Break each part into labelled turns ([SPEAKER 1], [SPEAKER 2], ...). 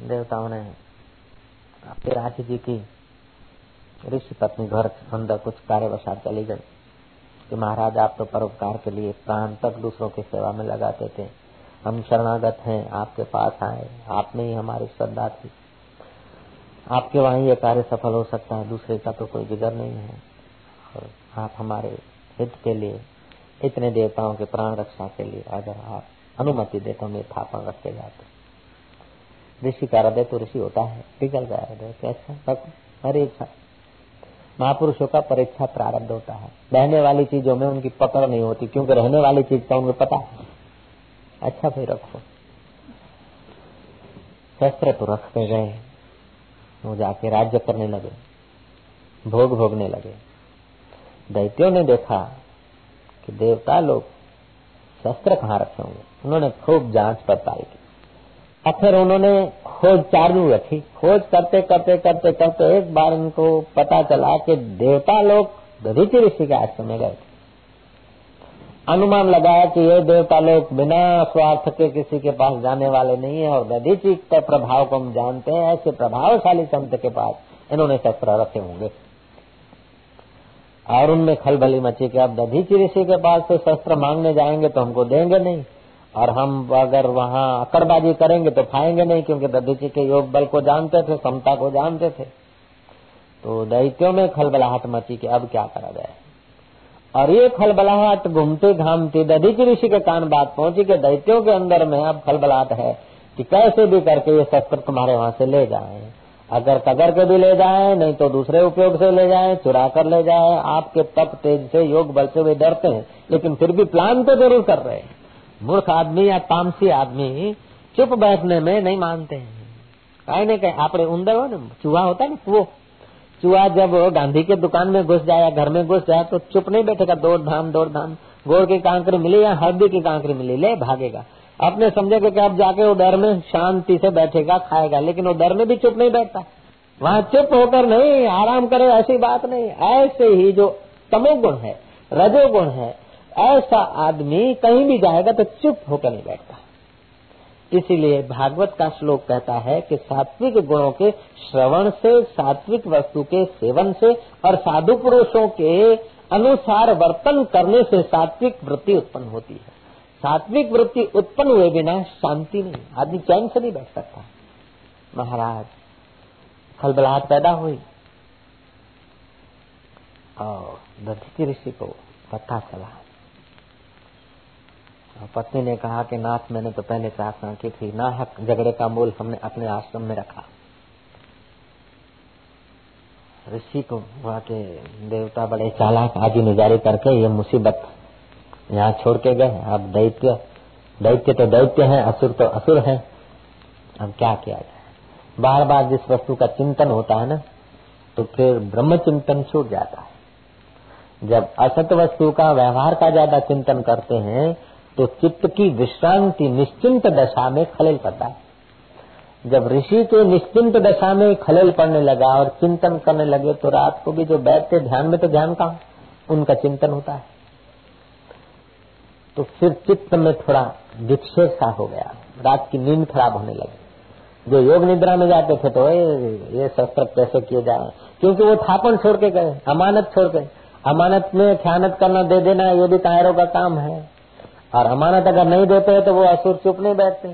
[SPEAKER 1] देवताओं ने अपने राज जी की ऋषि पत्नी घर अंदर कुछ कार्य कार्यवशात चली गई कि महाराज, आप तो परोपकार के लिए प्राण तक दूसरों की सेवा में लगाते थे। हम शरणागत हैं, आपके पास आए, आपने ही हमारी श्रद्धा थी। आपके वहाँ ये कार्य सफल हो सकता है, दूसरे का तो कोई जिगर नहीं है। और आप हमारे हित के लिए, इतने देवताओं के प्राण रक्षा के लिए अगर आप अनुमति दे तो हम स्थापन रखे जाते ऋषि का हृदय तो ऋषि होता है, पिघल गया हृदय, कैसा? इच्छा महापुरुषों का परीक्षा प्रारब्ध होता है। रहने वाली चीज़ों में उनकी पकड़ नहीं होती, क्योंकि रहने वाली चीज़ का उनको पता है। अच्छा फिर रखो। शस्त्र तो रखते गए, वो जाके राज्य करने लगे, भोग भोगने लगे। दैत्यों ने देखा कि देवता लोग शस्त्र कहाँ रखे होंगे? उन्होंने खूब जाँच पड़ताल की। और फिर उन्होंने खोज चालू रखी। खोज करते करते करते करते एक बार उनको पता चला कि देवता लोग दधीची ऋषि के आश्रम में गए अनुमान लगाया कि ये देवता लोग बिना स्वार्थ के किसी के पास जाने वाले नहीं है और दधीची के प्रभाव को हम जानते हैं, ऐसे प्रभावशाली संत के पास इन्होंने शस्त्र रखे होंगे। और उनमें खलबली मची कि अब दधीची ऋषि के पास तो शस्त्र मांगने जाएँगे तो हमको देंगे नहीं। और हम अगर वहाँ अकड़बाजी करेंगे तो खाएँगे नहीं, क्योंकि दधीची के योग बल को जानते थे, समता को जानते थे। तो दैत्यों में खलबलाहट मची कि अब क्या करा जाए। और ये खलबलाहट घूमते घामते दधीची ऋषि के कान बात पहुँची कि दैत्यों के अंदर में अब खलबलाहट है कि कैसे भी करके ये शस्त्र तुम्हारे वहाँ से ले जाए। अगर कगर के भी ले जाए, नहीं तो दूसरे उपयोग से ले जाए, चुरा कर ले जाए। आपके तप तेज से योग बल से वे डरते हैं, लेकिन फिर भी प्लान तो ज़रूर कर रहे हैं। मूर्ख आदमी या तामसी आदमी चुप बैठने में नहीं मानते हैं। कहीं नहीं कहीं आप उंदर हो ना, चूहा होता है ना, वो। चूहा जब गांधी के दुकान में घुस जाए घर में घुस जाए तो चुप नहीं बैठेगा दौड़ धाम दौड़ धाम गोड़ की कांकरी मिली या हल्दी की कांकरी मिली, ले भागेगा। अपने समझेगा कि अब जाके वो डर में शांति से बैठेगा, खाएगा, लेकिन वो डर में भी चुप नहीं बैठता। वहाँ चुप होकर नहीं, आराम करे, ऐसी बात नहीं। ऐसे ही जो तमोगुण है, रजोगुण है ऐसा आदमी कहीं भी जाएगा तो चुप होकर नहीं बैठता। इसीलिए भागवत का श्लोक कहता है कि सात्विक गुणों के श्रवण से, सात्विक वस्तु के सेवन से और साधु पुरुषों के अनुसार वर्तन करने से सात्विक वृत्ति उत्पन्न होती है। सात्विक वृत्ति उत्पन्न हुए बिना शांति नहीं, आदमी चैन से नहीं बैठ सकता। महाराज, खलबलाहट पैदा हुई। और दधीची ऋषि को पता चला पत्नी ने कहा कि नाथ, मैंने तो पहले प्रार्थना की थी, ना हक झगड़े का मूल हमने अपने आश्रम में रखा। ऋषि को वहाँ के देवता बड़े चालाक आदि निजारी करके ये मुसीबत यहाँ छोड़ के गए। अब दैत्य दैत्य तो दैत्य है, असुर तो असुर है। अब क्या किया जाए? बार बार जिस वस्तु का चिंतन होता है ना तो फिर ब्रह्म चिंतन छूट जाता है। जब असत वस्तु का व्यवहार का ज़्यादा चिंतन करते हैं तो चित्त की विश्रांति निश्चिंत दशा में खलल पड़ता है। जब ऋषि के निश्चिंत दशा में खलल पड़ने लगा और चिंतन करने लगे तो रात को भी जो बैठते ध्यान में तो ध्यान का उनका चिंतन होता है। तो फिर चित्त में थोड़ा विक्षेप सा हो गया। रात की नींद खराब होने लगी। जो योग निद्रा में जाते थे तो ये शस्त्र कैसे किए जाए क्योंकि वो थापन छोड़ के गए, अमानत छोड़ के। अमानत में ख्यानत करना दे देना, ये भी कायरों का काम है। और अमानत अगर नहीं देते हैं तो वो असुर चुप नहीं बैठते।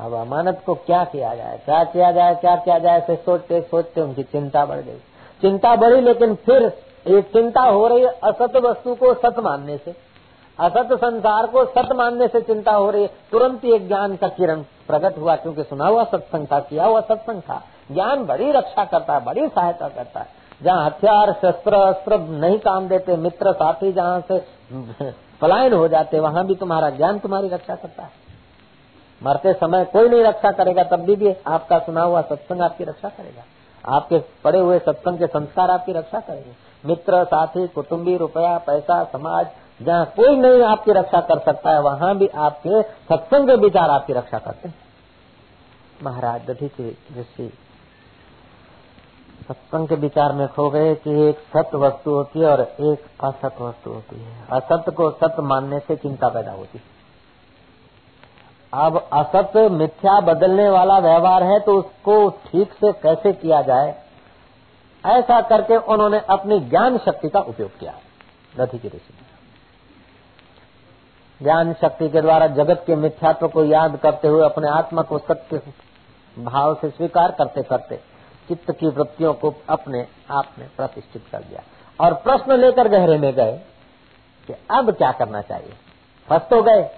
[SPEAKER 1] अब अमानत को क्या किया जाए? क्या किया जाए? क्या किया जाए? ऐसे सोचते सोचते उनकी चिंता बढ़ गई। चिंता बढ़ी लेकिन फिर ये चिंता हो रही है असत वस्तु को सत मानने से। असत संसार को सत मानने से चिंता हो रही है। तुरंत ही एक ज्ञान का किरण प्रकट हुआ क्योंकि सुना हुआ सत्संग था, किया हुआ सत्संग था। ज्ञान बड़ी रक्षा करता है, बड़ी सहायता करता है। जहाँ हथियार, शस्त्र, अस्त्र नहीं काम देते, मित्र साथी जहाँ से पलायन हो जाते वहाँ भी तुम्हारा ज्ञान तुम्हारी रक्षा करता है। मरते समय कोई नहीं रक्षा करेगा तब भी, भी आपका सुना हुआ सत्संग आपकी रक्षा करेगा। आपके पड़े हुए सत्संग के संस्कार आपकी रक्षा करेंगे। मित्र साथी कुटुम्बी रुपया पैसा समाज जहाँ कोई नहीं आपकी रक्षा कर सकता है वहाँ भी आपके सत्संग विचार आपकी रक्षा करते हैं। महाराज दधीची ऋषि सत्संग के विचार में खो गए कि एक सत्य वस्तु होती है और एक असत वस्तु होती है। असत्य को सत्य मानने से चिंता पैदा होती है। अब असत मिथ्या बदलने वाला व्यवहार है तो उसको ठीक से कैसे किया जाए? ऐसा करके उन्होंने अपनी ज्ञान शक्ति का उपयोग किया दधी की ऋषि ज्ञान शक्ति के द्वारा जगत के मिथ्यात्व को याद करते हुए अपने आत्मा को सत्य भाव से स्वीकार करते करते चित्त की वृत्तियों को अपने आप में प्रतिष्ठित कर दिया। और प्रश्न लेकर गहरे में गए कि अब क्या करना चाहिए? फंस तो गए।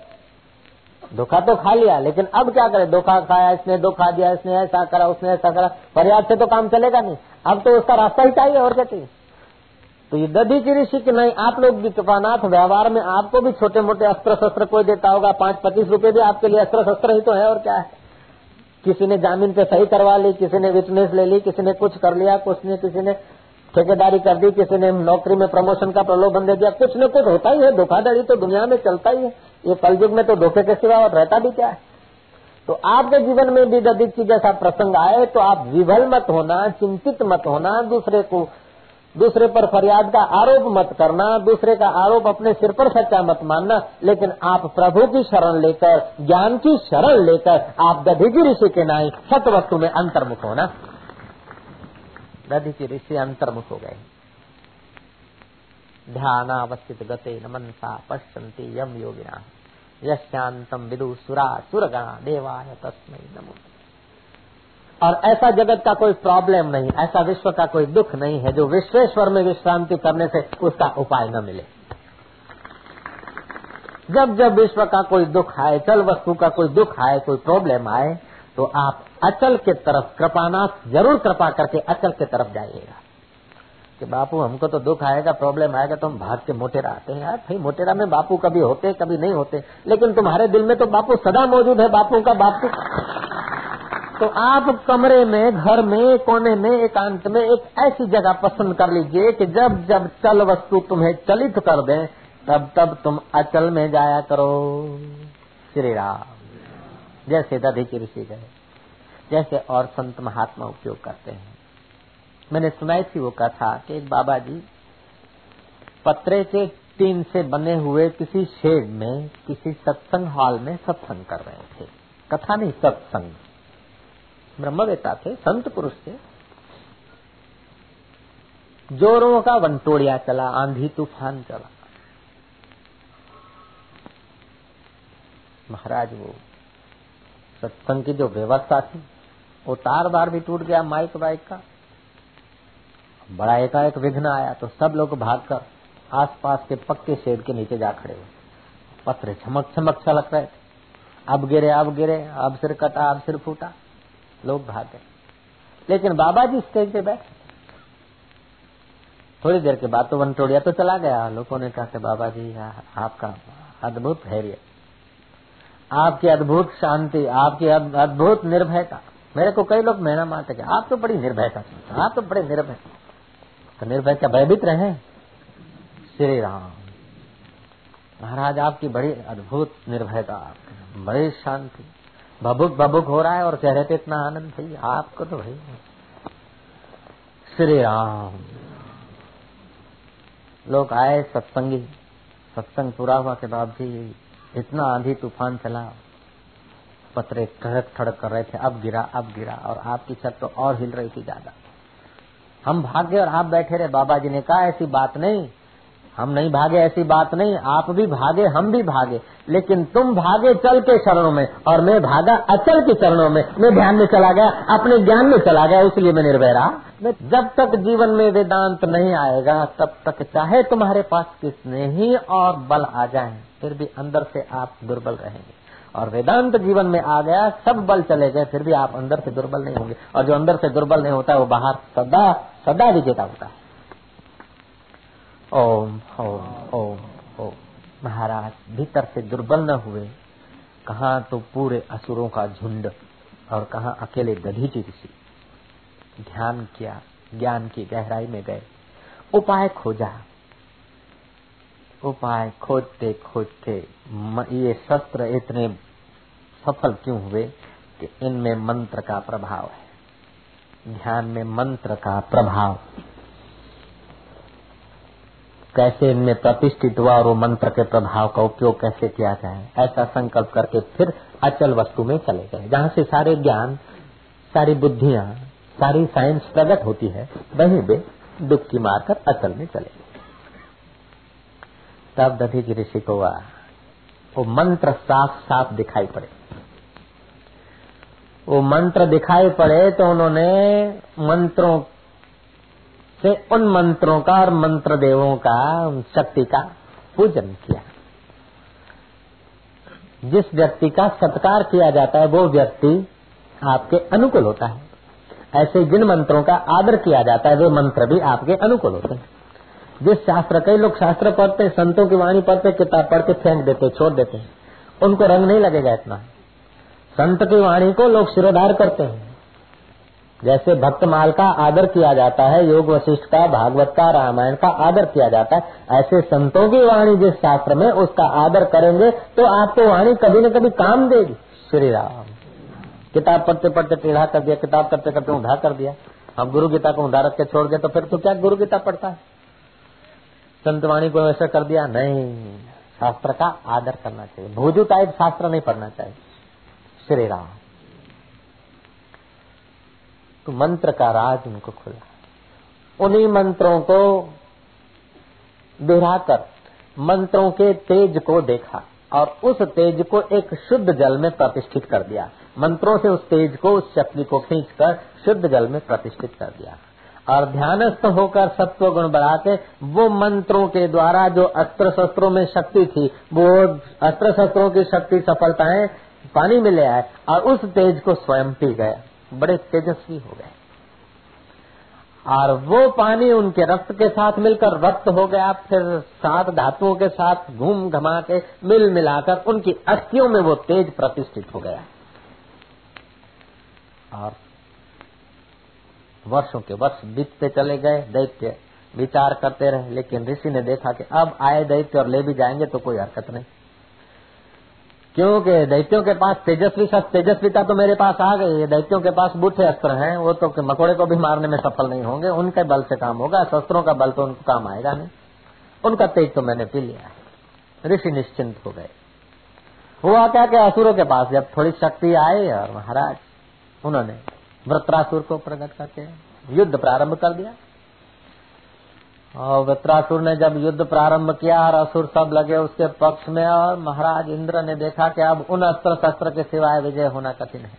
[SPEAKER 1] धोखा तो खा लिया, लेकिन अब क्या करे? धोखा खाया, इसने धोखा दिया, इसने ऐसा करा, उसने ऐसा करा। फरियाद से तो काम चलेगा नहीं। अब तो उसका रास्ता ही चाहिए और क्या चाहिए? तो ये दधी की ऋषि की नहीं, आप लोग भी कृपानाथ, व्यवहार में आपको भी छोटे मोटे अस्त्र शस्त्र कोई देता होगा, पाँच पच्चीस रुपये भी आपके लिए अस्त्र शस्त्र ही तो है और क्या है? किसी ने ज़मीन पे सही करवा ली, किसी ने विटनेस ले ली, किसी ने कुछ कर लिया, कुछ ने किसी ने ठेकेदारी कर दी, किसी ने नौकरी में प्रमोशन का प्रलोभन दे दिया, कुछ न कुछ होता ही है, धोखाधड़ी तो दुनिया में चलता ही है। ये कलयुग में तो धोखे के सिवा और रहता भी क्या है? तो आपके जीवन में भी की जैसा प्रसंग आए तो आप विभल मत होना, चिंतित मत होना, दूसरे को दूसरे पर फरियाद का आरोप मत करना, दूसरे का आरोप अपने सिर पर सच्चा मत मानना, लेकिन आप प्रभु की शरण लेकर, ज्ञान की शरण लेकर, आप दधी की ऋषि के नाई सत वस्तु में अंतर्मुख होना। दधी की ऋषि अंतर्मुख हो गए। ध्यानावस्थित गते न मनसा पश्यंती यम योगिना। यशांतम विदु सुरा सुरगणा देवाय तस्मय नमो। और ऐसा जगत का कोई प्रॉब्लम नहीं, ऐसा विश्व का कोई दुख नहीं है जो विश्वेश्वर में विश्रांति करने से उसका उपाय न मिले। जब जब विश्व का कोई दुख आए, चल वस्तु का कोई दुख आए, कोई प्रॉब्लम आए तो आप अचल के तरफ़ कृपानाथ ज़रूर कृपा करके अचल के तरफ़ जाइएगा। कि बापू, हमको तो दुख आएगा प्रॉब्लम आएगा तो हम भाग के मोटेरा आते हैं। यार, भाई, मोटेरा में बापू कभी होते, कभी नहीं होते, लेकिन तुम्हारे दिल में तो बापू सदा मौजूद है, बापू का बापू। तो आप कमरे में, घर में, कोने में, एकांत में एक ऐसी जगह पसंद कर लीजिए कि जब जब चल वस्तु तुम्हें चलित कर दे, तब तब तुम अचल में जाया करो। श्री राम। जैसे दधी की ऋषि गए, जैसे और संत महात्मा उपयोग करते हैं। मैंने सुनाई थी वो कथा कि एक बाबा जी पत्रे के टीन से बने हुए किसी शेड में, किसी सत्संग हॉल में सत्संग कर रहे थे। कथा नहीं, सत्संग। ब्रह्मवेता थे, संत पुरुष थे। जोरों का वंटोड़िया चला, आंधी तूफ़ान चला। महाराज, वो सत्संग की जो व्यवस्था थी, वो तार बार भी टूट गया माइक वाइक का। बड़ा एकाएक विघ्न आया तो सब लोग भागकर आसपास के पक्के शेड के नीचे जा खड़े हुए। पत्थर चमक चमक छलक रहे अब गिरे अब गिरे, अब सिर कटा, अब सिर फूटा। लोग भाग गए। लेकिन बाबा जी स्टेज पे बैठ। थोड़ी देर के बाद तो वनटोड़िया तो चला गया। लोगों ने कहा कि बाबा जी आपका अद्भुत धैर्य। आपकी अद्भुत शांति, आपकी अद्भुत निर्भयता। मेरे को कई लोग मेहना मारते कि आप तो बड़ी निर्भयता आप तो बड़े निर्भय तो निर्भय क्या भयभीत रहे? श्री राम। महाराज, आपकी बड़ी अद्भुत निर्भयता बड़ी शांति। बबुक बबुक हो रहा है और चेहरे पे इतना आनंद, भाई, आपको तो भाई। श्री राम। लोग आए, सत्संगी, सत्संग पूरा हुआ के बाद भी इतना आंधी तूफ़ान चला। पत्रे खड़क खड़क कर रहे थे, अब गिरा अब गिरा, और आपकी छत तो और हिल रही थी ज़्यादा। हम भाग्य और आप बैठे रहे, बाबा जी ने कहा, ऐसी बात नहीं। हम नहीं भागे ऐसी बात नहीं, आप भी भागे, हम भी भागे, लेकिन तुम भागे चल के चरणों में, और मैं भागा अचल के चरणों में, मैं ध्यान में चला गया, अपने ज्ञान में चला गया इसलिए मैं निर्भय रहा। जब तक जीवन में वेदांत नहीं आएगा, तब तक चाहे तुम्हारे पास किसने ही और बल आ जाए, फिर भी अंदर से आप दुर्बल रहेंगे। और वेदांत जीवन में आ गया, सब बल चले गए, फिर भी आप अंदर से दुर्बल नहीं होंगे, और जो अंदर से दुर्बल नहीं होता, वो बाहर सदा सदा विजेता होता है। ओम ओम ओम ओम। महाराज, भीतर से दुर्बल न हुए। कहा तो पूरे असुरों का झुंड और कहा अकेले दधी जी ऋषि। ध्यान किया, ज्ञान की गहराई में गए। उपाय खोजा। उपाय खोजते खोजते ये शस्त्र इतने सफल क्यों हुए कि इनमें मंत्र का प्रभाव है। ध्यान में मंत्र का प्रभाव कैसे इनमें प्रतिष्ठित हुआ और वो मंत्र के प्रभाव का उपयोग कैसे किया जाए, ऐसा संकल्प करके फिर अचल वस्तु में चले गए, जहाँ से सारे ज्ञान, सारी बुद्धियाँ, सारी साइंस प्रकट होती है, वहीं वे दुख डुबकी मारकर अचल में चले गए। तब दधी ऋषि को हुआ, वो मंत्र साफ़ साफ़ दिखाई पड़े। वो मंत्र दिखाई पड़े तो उन्होंने मंत्रों से उन मंत्रों का और मंत्र देवों का शक्ति का पूजन किया। जिस व्यक्ति का सत्कार किया जाता है, वो व्यक्ति आपके अनुकूल होता है। ऐसे जिन मंत्रों का आदर किया जाता है, वे मंत्र भी आपके अनुकूल होते हैं। जिस शास्त्र, कई लोग शास्त्र पढ़ते संतों की वाणी पढ़ते किताब पढ़ के फेंक देते छोड़ देते उनको रंग नहीं लगेगा इतना। संत की वाणी को लोग शिरोधार करते हैं। जैसे भक्तमाल का आदर किया जाता है, योग वशिष्ठ का, भागवत का, रामायण का आदर किया जाता है। ऐसे संतों की वाणी जिस शास्त्र में उसका आदर करेंगे तो आपको वाणी कभी न कभी काम देगी। श्री राम किताब पढ़ते पढ़ते टेढ़ा कर दिया, किताब करते करते ऊंधा कर दिया। हम गुरु गीता को ऊंधा रख के छोड़ गए तो फिर तो क्या गुरु गीता पढ़ता है? संतवाणी को ऐसा कर दिया, नहीं। शास्त्र का आदर करना चाहिए। भोजू टाइप शास्त्र नहीं पढ़ना चाहिए। श्री राम तो मंत्र का राज उनको खुला। उन्हीं मंत्रों को दोहराकर, मंत्रों के तेज को देखा और उस तेज को एक शुद्ध जल में प्रतिष्ठित कर दिया। मंत्रों से उस तेज को, उस शक्ति को खींचकर शुद्ध जल में प्रतिष्ठित कर दिया। और ध्यानस्थ होकर सत्व गुण बढ़ा के वो मंत्रों के द्वारा जो अस्त्र शस्त्रों में शक्ति थी, वो अस्त्र शस्त्रों की शक्ति सफलताएँ पानी में ले आए और उस तेज को स्वयं पी गए। बड़े तेजस्वी हो गए। और वो पानी उनके रक्त के साथ मिलकर रक्त हो गया, फिर सात धातुओं के साथ घूम घमा के मिल मिलाकर उनकी अस्थियों में वो तेज प्रतिष्ठित हो गया। और वर्षों के वर्ष बीतते चले गए, दैत्य विचार करते रहे, लेकिन ऋषि ने देखा कि अब आए दैत्य और ले भी जाएँगे तो कोई हरकत नहीं। क्योंकि दैत्यों के पास तेजस्वी तेजस्विता तो मेरे पास आ गई है। दैत्यों के पास बूथे अस्त्र हैं, वो तो मकोड़े को भी मारने में सफल नहीं होंगे। उनके बल से काम होगा, शस्त्रों का बल तो उनको काम आएगा नहीं। उनका तेज तो मैंने पी लिया है। ऋषि निश्चिंत हो गए। हुआ क्या कि असुरों के पास जब थोड़ी शक्ति आई और महाराज, उन्होंने वृत्रासुर को प्रकट करके युद्ध प्रारंभ कर दिया। और वृत्रासुर ने जब युद्ध प्रारंभ किया और असुर सब लगे उसके पक्ष में और महाराज इंद्र ने देखा कि अब उन अस्त्र शस्त्र के सिवाय विजय होना कठिन है।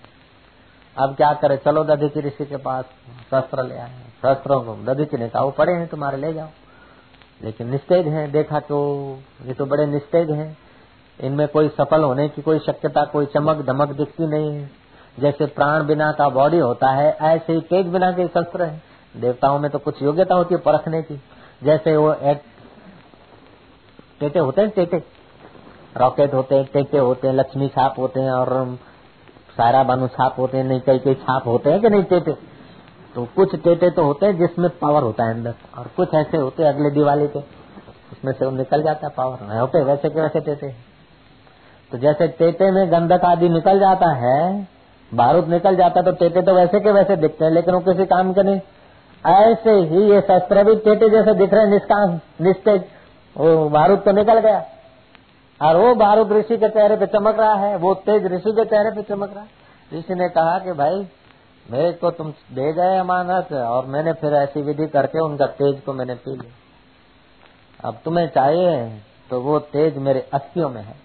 [SPEAKER 1] अब क्या करे? चलो दधीची ऋषि के पास शस्त्र ले आए शस्त्रों को दधीची ने कहा, वो पड़े हैं तुम्हारे, ले जाओ। लेकिन निस्तेज है, देखा तो ये तो बड़े निस्तेज है। इनमें कोई सफल होने की कोई शक्यता, कोई चमक धमक दिखती नहीं है। जैसे प्राण बिना का बॉडी होता है, ऐसे ही तेज बिना के शस्त्र है। देवताओं में तो कुछ योग्यता होती है परखने की। जैसे वो एक टेटे होते हैं टेटे? रॉकेट होते हैं, टेटे होते हैं, लक्ष्मी छाप होते हैं और सारा बानु छाप होते हैं, नहीं कई कई छाप होते हैं कि नहीं टेटे? तो कुछ टेटे तो होते हैं जिसमें पावर होता है अंदर और कुछ ऐसे होते हैं अगले दिवाली पे उसमें से वो निकल जाता है पावर नहीं होते वैसे के वैसे टेटे तो जैसे टेटे में गंधक आदि निकल जाता है, बारूद निकल जाता है तो टेटे तो वैसे के वैसे दिखते हैं, लेकिन वो किसी काम के नहीं। ऐसे ही ये शस्त्र भी टेटे जैसे दिख रहे निष्काम निस्तेज वो बारूद तो निकल गया। और वो बारूद ऋषि के चेहरे पे चमक रहा है, वो तेज ऋषि के चेहरे पे चमक रहा है। ऋषि ने कहा कि भाई, मेरे को तुम दे गए अमानत, और मैंने फिर ऐसी विधि करके उनका तेज को मैंने पी लिया। अब तुम्हें चाहिए तो वो तेज मेरे अस्थियों में है।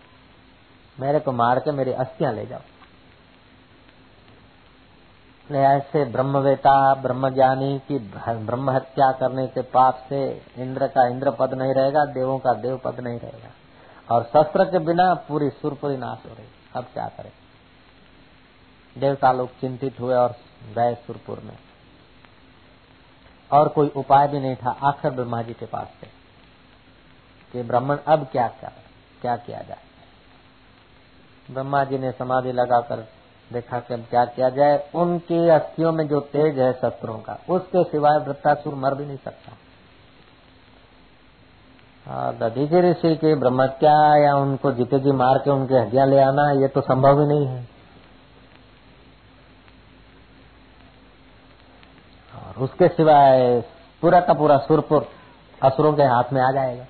[SPEAKER 1] मेरे को मार के मेरी अस्थियाँ ले जाओ। ऐसे ब्रह्मवेता ब्रह्म ज्ञानी की ब्रह्म हत्या करने के पाप से इंद्र का इंद्र पद नहीं रहेगा, देवों का देव पद नहीं रहेगा। और शस्त्र के बिना पूरी सुरपुरी नाश हो रही। अब क्या करें? देवता लोग चिंतित हुए और गए सुरपुर में। और कोई उपाय भी नहीं था। आखिर ब्रह्मा जी के पास से कि ब्राह्मण अब क्या क्या क्या किया जाए? ब्रह्मा जी ने समाधि लगाकर देखा कि अब क्या किया जाए। उनकी अस्थियों में जो तेज है शस्त्रों का, उसके सिवाय वृत्तासुर मर भी नहीं सकता। दधीचे ऋषि के ब्रह्मत्या या उनको जीते जी मार के उनके हड्डियाँ ले आना, ये तो संभव ही नहीं है। और उसके सिवाय पूरा का पूरा सुरपुर असुरों के हाथ में आ जाएगा।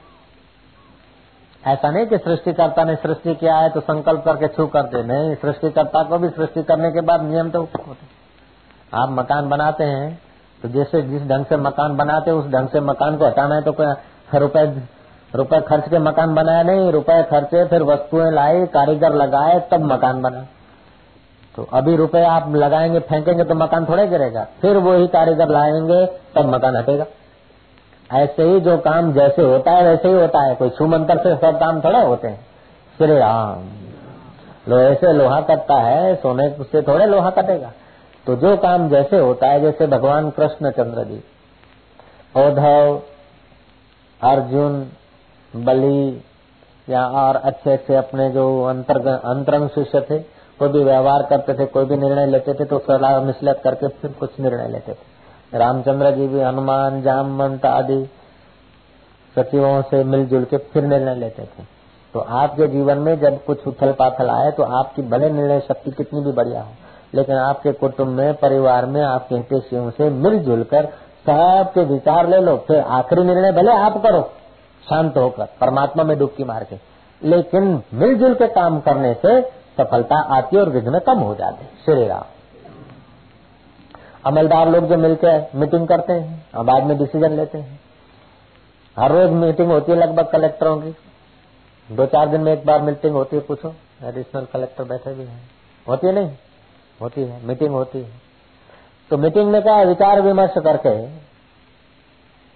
[SPEAKER 1] ऐसा नहीं कि सृष्टिकर्ता ने सृष्टि किया है तो संकल्प करके छू कर दे। नहीं, सृष्टिकर्ता को भी सृष्टि करने के बाद नियम तो होते आप मकान बनाते हैं तो जैसे जिस ढंग से मकान बनाते हैं, उस ढंग से मकान को हटाना है तो रुपए रुपए खर्च के मकान बनाया नहीं, रुपए खर्चे, फिर वस्तुएँ लाए कारीगर लगाए, तब मकान बना। तो अभी रुपए आप लगाएँगे, फेंकेंगे तो मकान थोड़े गिरेगा। फिर वही कारीगर लाएँगे, तब मकान हटेगा। ऐसे ही जो काम जैसे होता है, वैसे ही होता है। कोई छुमंतर से सब काम थोड़े होते हैं। श्री राम। लोहे से लोहा कटता है, सोने से थोड़े लोहा कटेगा। तो जो काम जैसे होता है, जैसे भगवान कृष्ण चंद्र जी औधव अर्जुन, बलि, या और अच्छे अच्छे अपने जो अंतर अंतरंग शिष्य थे कोई भी व्यवहार करते थे, कोई भी निर्णय लेते थे तो सलाह मिसलत करके फिर कुछ निर्णय लेते थे। रामचंद्र जी भी हनुमान, जामवंत आदि सचिवों से मिलजुल के फिर निर्णय लेते थे। तो आपके जीवन में जब कुछ उथल पाथल आए तो आपकी भले निर्णय शक्ति कितनी भी बढ़िया हो, लेकिन आपके कुटुंब में, परिवार में, आपके हितेशियों से मिलजुल कर सबके विचार ले लो, फिर आखिरी निर्णय भले आप करो, शांत होकर, परमात्मा में डुबकी मार के। लेकिन मिलजुल के काम करने से सफलता आती और विघ्न कम हो जाते श्री राम। अमलदार लोग जो मिलकर मीटिंग करते हैं, और बाद में डिसीज़न लेते हैं। हर रोज मीटिंग होती है लगभग कलेक्टरों की। दो चार दिन में एक बार मीटिंग होती है, पूछो। एडिशनल कलेक्टर बैठे भी हैं। होती है नहीं? होती है। मीटिंग होती है। तो मीटिंग में क्या विचार विमर्श करके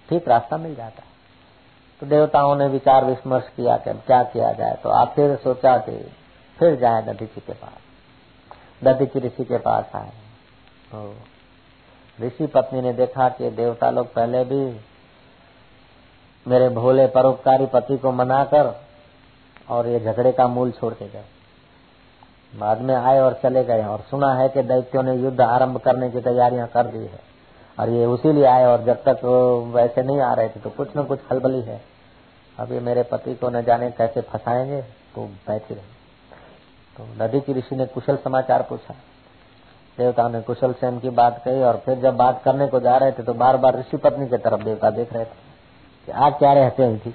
[SPEAKER 1] ठीक रास्ता मिल जाता है। तो देवताओं ने विचार विमर्श किया कि क्या किया जाए। तो आप फिर सोचा कि फिर जाए दधीची के पास। दधीची ऋषि के पास आए। तो ऋषि पत्नी ने देखा कि देवता लोग पहले भी मेरे भोले परोपकारी पति को मनाकर और ये झगड़े का मूल छोड़ के गए। बाद में आए और चले गए और सुना है कि दैत्यों ने युद्ध आरंभ करने की तैयारियाँ कर दी है। और ये उसी लिए आए और जब तक वैसे नहीं आ रहे थे तो कुछ न कुछ खलबली है। अभी मेरे पति को न जाने कैसे फंसाएँगे? तो बैठे रहे। तो नदी की ऋषि ने कुशल समाचार पूछा देवता ने कुशल सेन की बात कही और फिर जब बात करने को जा रहे थे तो बार बार ऋषि पत्नी की तरफ़ देवता देख रहे थे कि आज क्या रहते हैं थी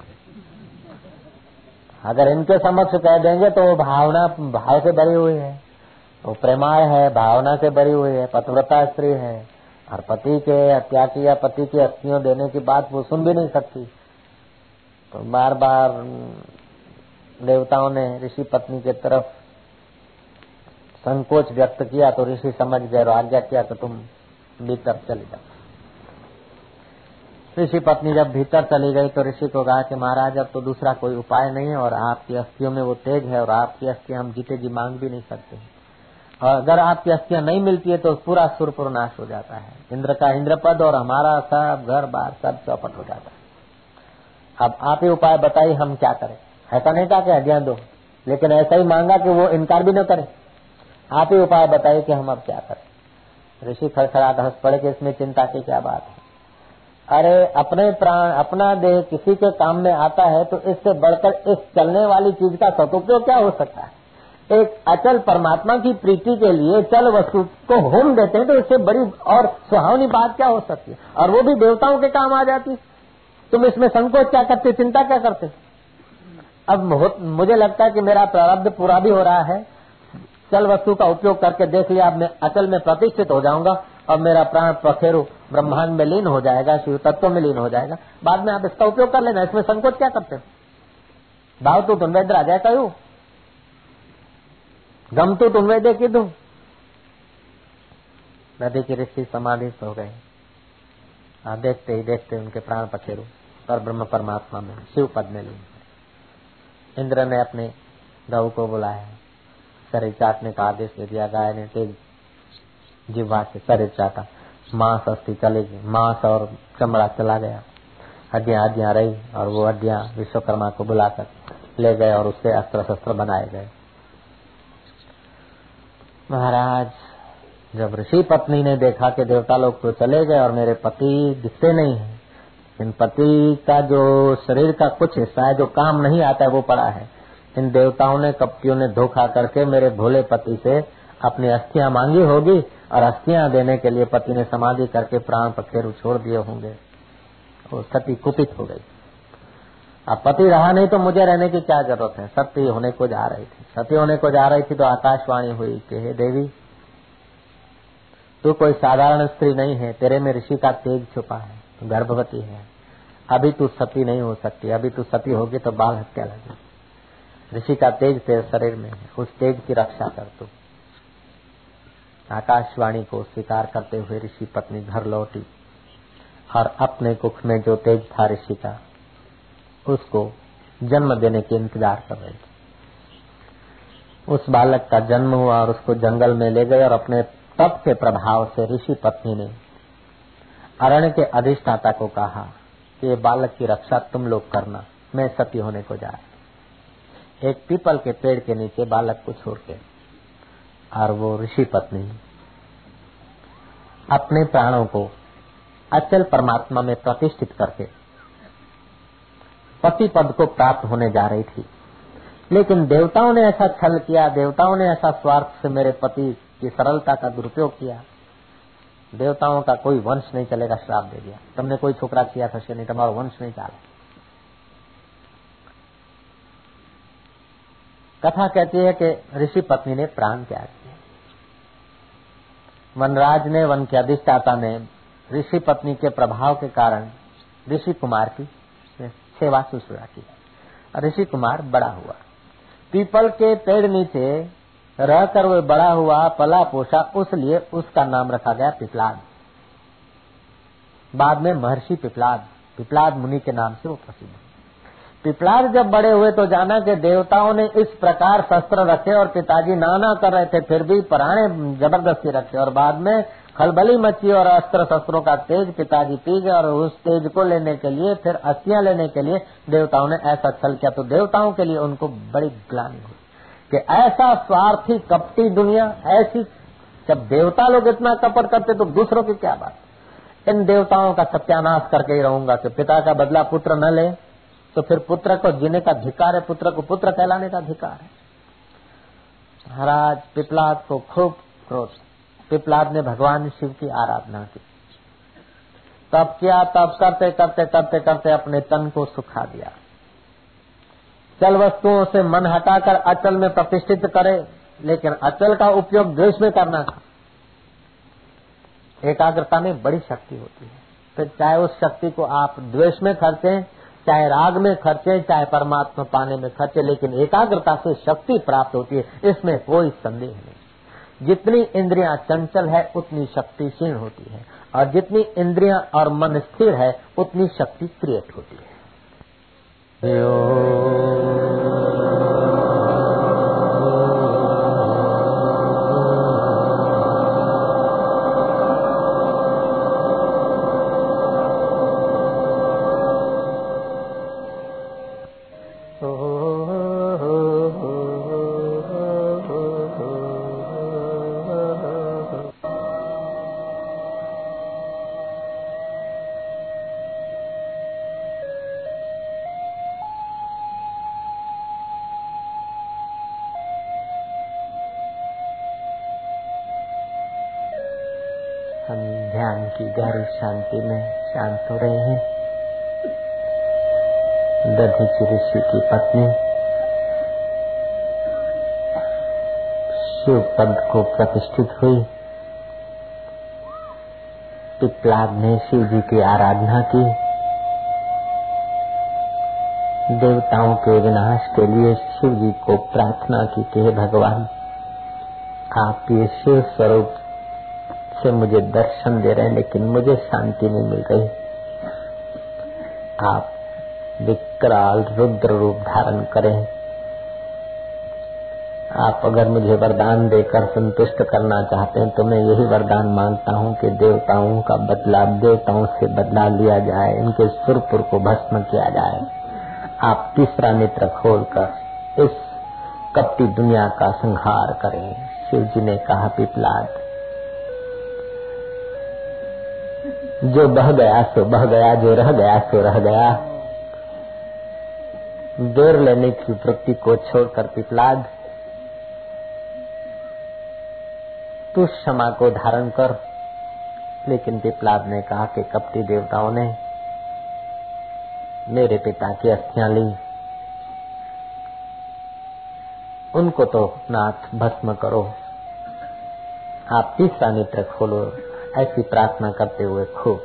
[SPEAKER 1] अगर इनके समक्ष कह देंगे तो वो भावना, भाव से भरी हुई है। वो प्रेमाय है, भावना से भरी हुई है, पतिव्रता स्त्री है। और पति के हत्या की या पति की अस्थियों देने की बात वो सुन भी नहीं सकती। तो बार बार देवताओं ने ऋषि पत्नी की तरफ़ संकोच व्यक्त किया तो ऋषि समझ गए और आज्ञा किया तो तुम भीतर चले जाओ। ऋषि पत्नी जब भीतर चली गई तो ऋषि को कहा कि महाराज, अब तो दूसरा कोई उपाय नहीं है और आपकी अस्थियों में वो तेज है और आपकी अस्थियाँ हम जीते जी मांग भी नहीं सकते। और अगर आपकी अस्थियाँ नहीं मिलती है तो पूरा सुरपुर नाश हो जाता है। इंद्र का इंद्र पद और हमारा सब घर बार सब चौपट हो जाता है। अब आप ही उपाय बताइए, हम क्या करें? ऐसा नहीं कहा कि हड्डियाँ दो, लेकिन ऐसा ही मांगा कि वो इनकार भी न करे। आप ही उपाय बताइए कि हम अब क्या करें? ऋषि खड़खड़ाट हंस पड़े कि इसमें चिंता की क्या बात है? अरे, अपने प्राण, अपना देह किसी के काम में आता है तो इससे बढ़कर इस चलने वाली चीज़ का सदुपयोग क्या हो सकता है? एक अचल परमात्मा की प्रीति के लिए चल वस्तु को होम देते हैं तो इससे बड़ी और सुहावनी बात क्या हो सकती है? और वो भी देवताओं के काम आ जाती तुम इसमें संकोच क्या करते, चिंता क्या करते? अब मुझे लगता है कि मेरा प्रारब्ध पूरा भी हो रहा है। चल वस्तु का उपयोग करके देख लिया, अब मैं अचल में प्रतिष्ठित हो जाऊँगा और मेरा प्राण पखेरु ब्रह्मांड में लीन हो जाएगा, शिव तत्व में लीन हो जाएगा। बाद में आप इसका उपयोग कर लेना, इसमें संकोच क्या करते तो राजा कहू गम तो तुम वेदे की दू। नदी की ऋषि समाधि हो गए। आप देखते ही देखते उनके प्राण पखेरु पर ब्रह्म परमात्मा में, शिव पद में लीन इंद्र ने अपने गऊ को बुलाया। शरीर चाटने का आदेश दे दिया गाय ने तेज जिवा से शरीर चाटा मांस अस्थि चलेगी मांस और चमड़ा चला गया। हड्डियाँ हड्डियाँ रही और वो हड्डियाँ विश्वकर्मा को बुलाकर ले गए और उससे अस्त्र शस्त्र बनाए गए। महाराज, जब ऋषि पत्नी ने देखा कि देवता लोग तो चले गए और मेरे पति दिखते नहीं है, इन पति का जो शरीर का कुछ हिस्सा है, जो काम नहीं आता है, वो पड़ा है। इन देवताओं ने कपटियों ने धोखा करके मेरे भोले पति से अपनी अस्थियाँ मांगी होगी और अस्थियाँ देने के लिए पति ने समाधि करके प्राण पखेरु छोड़ दिए होंगे। वो सती कुपित हो गई। अब पति रहा नहीं तो मुझे रहने की क्या ज़रूरत है? सत्य होने को जा रही थी। सत्य होने को जा रही थी तो आकाशवाणी हुई कि, हे देवी, तू कोई साधारण स्त्री नहीं है। तेरे में ऋषि का तेज छुपा है। गर्भवती है। अभी तू सती नहीं हो सकती। अभी तू सती होगी तो बाल हत्या लगी ऋषि का तेज तेरे शरीर में है। उस तेज की रक्षा कर तू। आकाशवाणी को स्वीकार करते हुए ऋषि पत्नी घर लौटी। और अपने कुख में जो तेज था ऋषि का, उसको जन्म देने के इंतज़ार कर रही थी। उस बालक का जन्म हुआ और उसको जंगल में ले गए और अपने तप के प्रभाव से ऋषि पत्नी ने अरण्य के अधिष्ठाता को कहा कि ये बालक की रक्षा तुम लोग करना, मैं सती होने को जा एक पीपल के पेड़ के नीचे बालक को छोड़ के, और वो ऋषि पत्नी अपने प्राणों को अचल परमात्मा में प्रतिष्ठित करके पति पद को प्राप्त होने जा रही थी। लेकिन देवताओं ने ऐसा छल किया, देवताओं ने ऐसा स्वार्थ से मेरे पति की सरलता का दुरुपयोग किया। देवताओं का कोई वंश नहीं चलेगा, श्राप दे दिया। तुमने कोई छोकरा किया था नहीं तुम्हारा वंश नहीं चला। कथा कहती है कि ऋषि पत्नी ने प्राण त्याग किया वनराज ने वन के अधिष्ठाता ने ऋषि पत्नी के प्रभाव के कारण ऋषि कुमार की सेवा शुश्रूषा की। ऋषि कुमार बड़ा हुआ। पीपल के पेड़ नीचे रहकर वो बड़ा हुआ, पला पोषा, उस लिए उसका नाम रखा गया पिपलाद। बाद में महर्षि पिपलाद पिपलाद मुनि के नाम से वो प्रसिद्ध। पिपलाद जब बड़े हुए तो जाना कि देवताओं ने इस प्रकार शस्त्र रखे और पिताजी नाना कर रहे थे, फिर भी पराने ज़बरदस्ती रखे। और बाद में खलबली मची और अस्त्र शस्त्रों का तेज पिताजी पी गए और उस तेज को लेने के लिए, फिर अस्थियाँ लेने के लिए देवताओं ने ऐसा छल किया। तो देवताओं के लिए उनको बड़ी ग्लानी हुई कि ऐसा स्वार्थी कपटी दुनिया, ऐसी जब देवता लोग इतना कपट करते तो दूसरों की क्या बात? इन देवताओं का सत्यानाश करके ही रहूँगा कि पिता का बदला पुत्र न ले। तो फिर पुत्र को जीने का अधिकार है, पुत्र को पुत्र कहलाने का अधिकार है। महाराज पिपलाद को खूब क्रोध पिपलाद ने भगवान शिव की आराधना की। तब किया, तब करते करते करते करते अपने तन को सुखा दिया। चल वस्तुओं से मन हटाकर अचल में प्रतिष्ठित करे, लेकिन अचल का उपयोग द्वेष में करना था। एकाग्रता में बड़ी शक्ति होती है। फिर चाहे उस शक्ति को आप द्वेष में खर्चे चाहे राग में खर्चे, चाहे परमात्मा पाने में खर्चे, लेकिन एकाग्रता से शक्ति प्राप्त होती है, इसमें कोई संदेह नहीं। जितनी इंद्रियाँ चंचल है, उतनी शक्ति क्षीण होती है, और जितनी इंद्रियाँ और मन स्थिर है, उतनी शक्ति क्रिएट होती है। गहरी शांति में शांत हो रहे हैं। दधीची ऋषि की पत्नी शिव पद को प्रतिष्ठित हुई। पिपलाद ने शिव जी की आराधना की। देवताओं के विनाश के लिए शिव जी को प्रार्थना की कि भगवान, आप ये शिव स्वरूप से मुझे दर्शन दे रहे हैं, लेकिन मुझे शांति नहीं मिल रही। आप विकराल रुद्र रूप धारण करें। आप अगर मुझे वरदान देकर संतुष्ट करना चाहते हैं तो मैं यही वरदान माँगता हूँ कि देवताओं का बदला देवताओं से बदला लिया जाए, इनके सुरपुर को भस्म किया जाए। आप तीसरा नेत्र खोलकर इस कपटी दुनिया का संहार करें। शिव जी ने कहा, पिपलाद जो बह गया, सो बह गया, जो रह गया, सो रह गया। देर लेने की वृत्ति को छोड़कर पिपलाद, तू क्षमा को धारण कर। लेकिन पिपलाद ने कहा कि कपटी देवताओं ने मेरे पिता की अस्थियाँ ली। उनको तो नाथ भस्म करो। आप तीसरा नेत्र खोलो। ऐसी प्रार्थना करते हुए खूब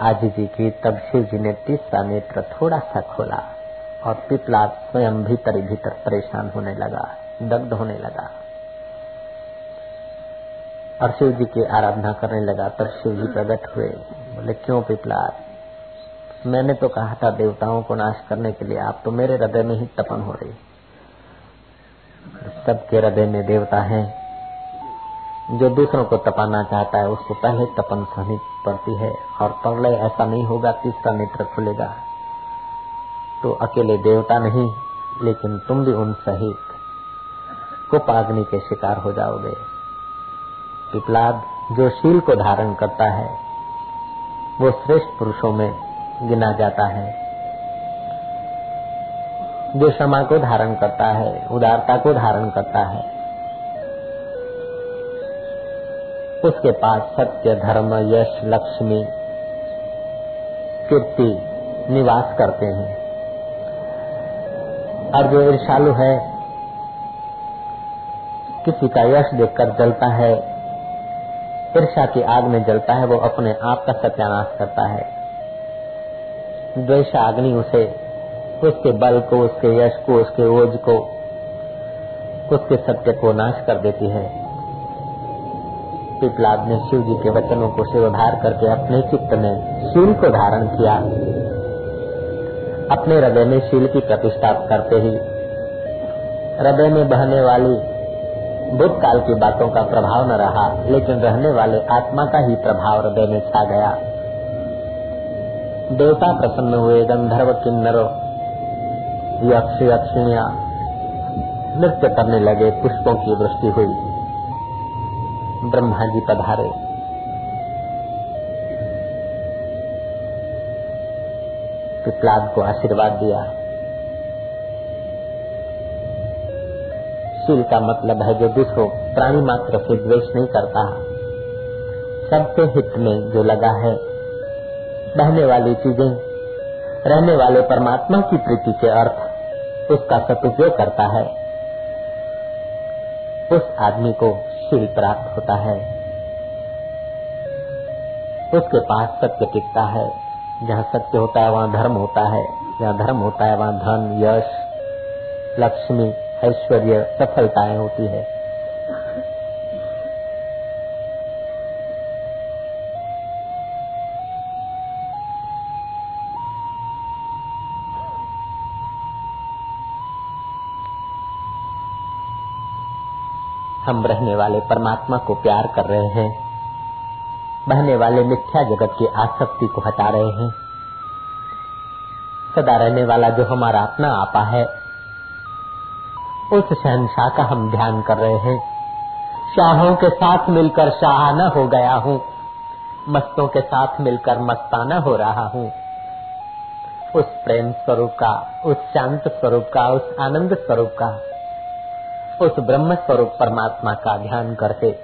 [SPEAKER 1] आज जी की तब शिव जी ने तीसरा नेत्र थोड़ा सा खोला और पिपला स्वयं भीतर भीतर परेशान होने लगा, दग्ध होने लगा। और शिव जी की आराधना करने लगा पर शिव जी प्रकट हुए, बोले, क्यों पिपला? मैंने तो कहा था देवताओं को नाश करने के लिए, आप तो मेरे हृदय में ही तपन हो रही सबके हृदय में देवता है जो दूसरों को तपाना चाहता है, उसको पहले तपन सहनी पड़ती है। और प्रलय ऐसा नहीं होगा तीसरा नेत्र खुलेगा। तो अकेले देवता नहीं, लेकिन तुम भी उन सहित कुपाग्नि के शिकार हो जाओगे। पिपलाद जो शील को धारण करता है, वो श्रेष्ठ पुरुषों में गिना जाता है। जो क्षमा को धारण करता है, उदारता को धारण करता है उसके पास सत्य, धर्म, यश, लक्ष्मी, कीर्ति, निवास करते हैं। और जो ईर्षालु है, किसी का यश देखकर जलता है ईर्षा की आग में जलता है, वो अपने आप का सत्यानाश करता है। द्वेष अग्नि उसे, उसके बल को, उसके यश को, उसके ओज को, उसके सत्य को नाश कर देती है। पिपलाद ने शिव जी के वचनों को शिवधार करके अपने चित्त में शील को धारण किया। अपने हृदय में शील की प्रतिष्ठा करते ही हृदय में बहने वाली भूतकाल की बातों का प्रभाव न रहा, लेकिन रहने वाले आत्मा का ही प्रभाव हृदय में छा गया। देवता प्रसन्न हुए, गंधर्व किन्नरो यक्ष यक्षिणिया नृत्य करने लगे, पुष्पों की वृष्टि हुई। ब्रह्मा जी पधारे। पिपलाद को आशीर्वाद दिया। शील का मतलब है जो दूसरों प्राणी मात्र से द्वेष नहीं करता। सबके हित में जो लगा है, बहने वाली चीज़ें, रहने वाले परमात्मा की प्रीति के अर्थ, उसका सदुपयोग करता है। उस आदमी को शील प्राप्त होता है। उसके पास सत्य टिकता है। जहाँ सत्य होता है, वहाँ धर्म होता है। जहाँ धर्म होता है, वहाँ धन, यश, लक्ष्मी, ऐश्वर्य, सफलताएँ होती है। हम रहने वाले परमात्मा को प्यार कर रहे हैं, बहने वाले मिथ्या जगत की आसक्ति को हटा रहे हैं। सदा रहने वाला जो हमारा अपना आपा है, उस शहनशाह का हम ध्यान कर रहे हैं। शाहों के साथ मिलकर शाहाना हो गया हूँ, मस्तों के साथ मिलकर मस्ताना हो रहा हूँ। उस प्रेम स्वरूप का, उस शांत स्वरूप का, उस आनंद स्वरूप का उस ब्रह्म स्वरूप परमात्मा का ध्यान करके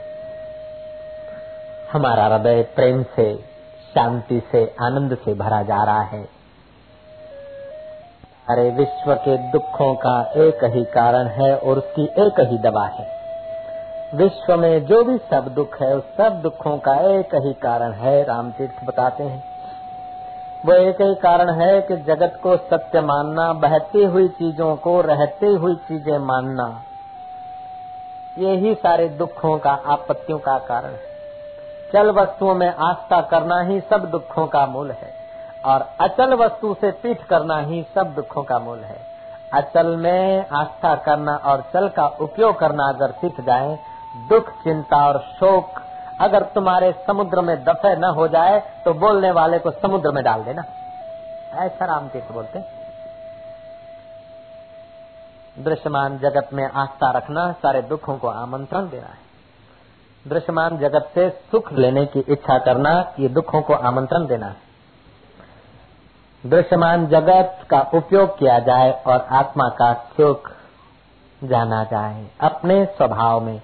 [SPEAKER 1] हमारा हृदय प्रेम से, शांति से, आनंद से भरा जा रहा है। अरे विश्व के दुखों का एक ही कारण है और उसकी एक ही दवा है। विश्व में जो भी सब दुख है, उस सब दुखों का एक ही कारण है, रामतीर्थ बताते हैं। वो एक ही कारण है कि जगत को सत्य मानना, बहती हुई चीज़ों को, रहती हुई चीज़ें मानना। यही सारे दुखों का, आपत्तियों का कारण है। चल वस्तुओं में आस्था करना ही सब दुखों का मूल है, और अचल वस्तु से पीठ करना ही सब दुखों का मूल है। अचल में आस्था करना और चल का उपयोग करना अगर सीख जाए, दुख, चिंता और शोक अगर तुम्हारे समुद्र में दफे न हो जाए तो बोलने वाले को समुद्र में डाल देना। ऐसा राम तीर्थ बोलते दृश्यमान जगत में आस्था रखना सारे दुखों को आमंत्रण देना है। दृश्यमान जगत से सुख लेने की इच्छा करना, ये दुखों को आमंत्रण देना है। दृश्यमान जगत का उपयोग किया जाए और आत्मा का सुख जाना जाए, अपने स्वभाव में।